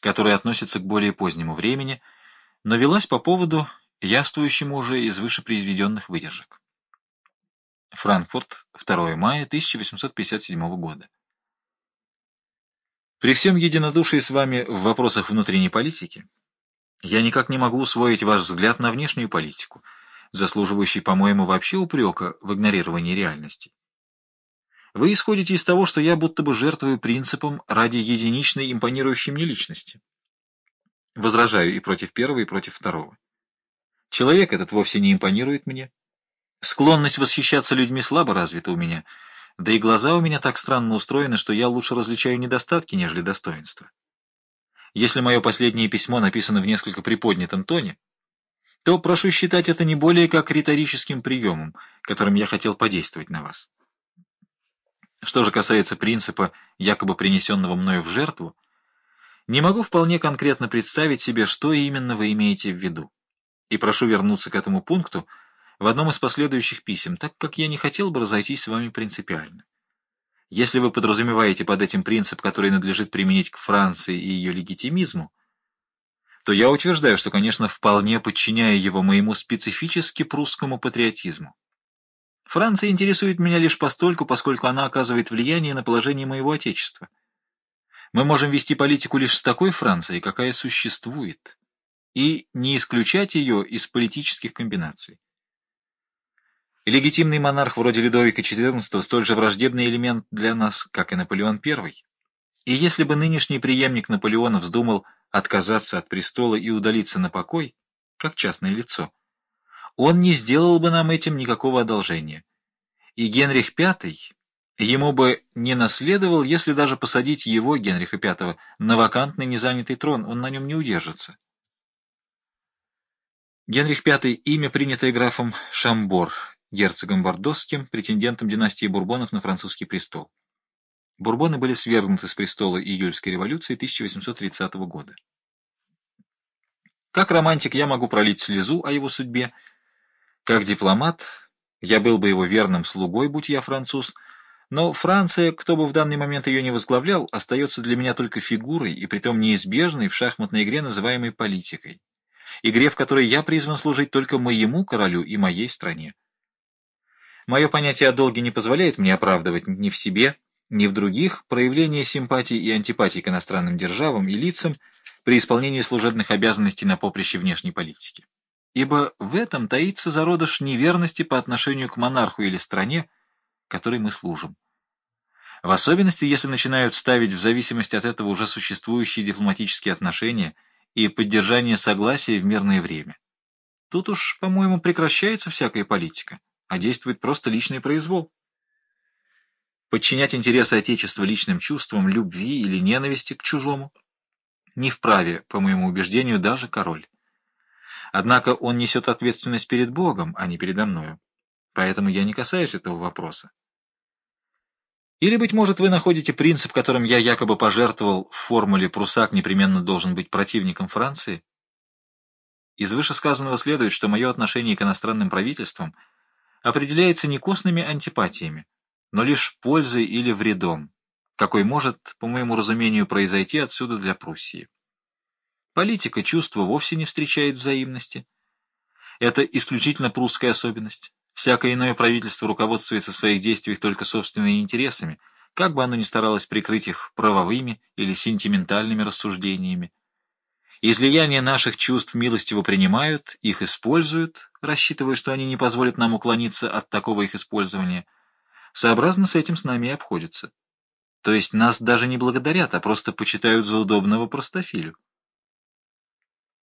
которая относится к более позднему времени, но велась по поводу, явствующему уже из выше произведенных выдержек. Франкфурт, 2 мая 1857 года. При всем единодушии с вами в вопросах внутренней политики, я никак не могу усвоить ваш взгляд на внешнюю политику, заслуживающий, по-моему, вообще упрека в игнорировании реальности. Вы исходите из того, что я будто бы жертвую принципом ради единичной импонирующей мне личности. Возражаю и против первого, и против второго. Человек этот вовсе не импонирует мне. Склонность восхищаться людьми слабо развита у меня, да и глаза у меня так странно устроены, что я лучше различаю недостатки, нежели достоинства. Если мое последнее письмо написано в несколько приподнятом тоне, то прошу считать это не более как риторическим приемом, которым я хотел подействовать на вас. Что же касается принципа, якобы принесенного мною в жертву, не могу вполне конкретно представить себе, что именно вы имеете в виду. И прошу вернуться к этому пункту в одном из последующих писем, так как я не хотел бы разойтись с вами принципиально. Если вы подразумеваете под этим принцип, который надлежит применить к Франции и ее легитимизму, то я утверждаю, что, конечно, вполне подчиняю его моему специфически прусскому патриотизму. Франция интересует меня лишь постольку, поскольку она оказывает влияние на положение моего Отечества. Мы можем вести политику лишь с такой Францией, какая существует, и не исключать ее из политических комбинаций. Легитимный монарх вроде Людовика XIV столь же враждебный элемент для нас, как и Наполеон I. И если бы нынешний преемник Наполеона вздумал отказаться от престола и удалиться на покой, как частное лицо, он не сделал бы нам этим никакого одолжения. И Генрих V ему бы не наследовал, если даже посадить его, Генриха V, на вакантный незанятый трон, он на нем не удержится. Генрих V – имя, принятое графом Шамбор, герцогом Бордосским, претендентом династии Бурбонов на французский престол. Бурбоны были свергнуты с престола июльской революции 1830 года. Как романтик я могу пролить слезу о его судьбе, как дипломат, я был бы его верным слугой, будь я француз, но Франция, кто бы в данный момент ее не возглавлял, остается для меня только фигурой и притом неизбежной в шахматной игре, называемой политикой. Игре, в которой я призван служить только моему королю и моей стране. Мое понятие о долге не позволяет мне оправдывать ни в себе, ни в других проявление симпатии и антипатии к иностранным державам и лицам при исполнении служебных обязанностей на поприще внешней политики ибо в этом таится зародыш неверности по отношению к монарху или стране, которой мы служим. В особенности, если начинают ставить в зависимость от этого уже существующие дипломатические отношения и поддержание согласия в мирное время. Тут уж, по-моему, прекращается всякая политика, а действует просто личный произвол. Подчинять интересы Отечества личным чувствам любви или ненависти к чужому не вправе, по моему убеждению, даже король. Однако он несет ответственность перед Богом, а не передо мною. Поэтому я не касаюсь этого вопроса. Или, быть может, вы находите принцип, которым я якобы пожертвовал в формуле «прусак непременно должен быть противником Франции»? Из вышесказанного следует, что мое отношение к иностранным правительствам определяется не костными антипатиями, но лишь пользой или вредом, какой может, по моему разумению, произойти отсюда для Пруссии. Политика чувства вовсе не встречает взаимности. Это исключительно прусская особенность. Всякое иное правительство руководствуется в своих действиях только собственными интересами, как бы оно ни старалось прикрыть их правовыми или сентиментальными рассуждениями. Излияния наших чувств милостиво принимают, их используют, рассчитывая, что они не позволят нам уклониться от такого их использования. Сообразно с этим с нами и обходятся. То есть нас даже не благодарят, а просто почитают за удобного простофилю.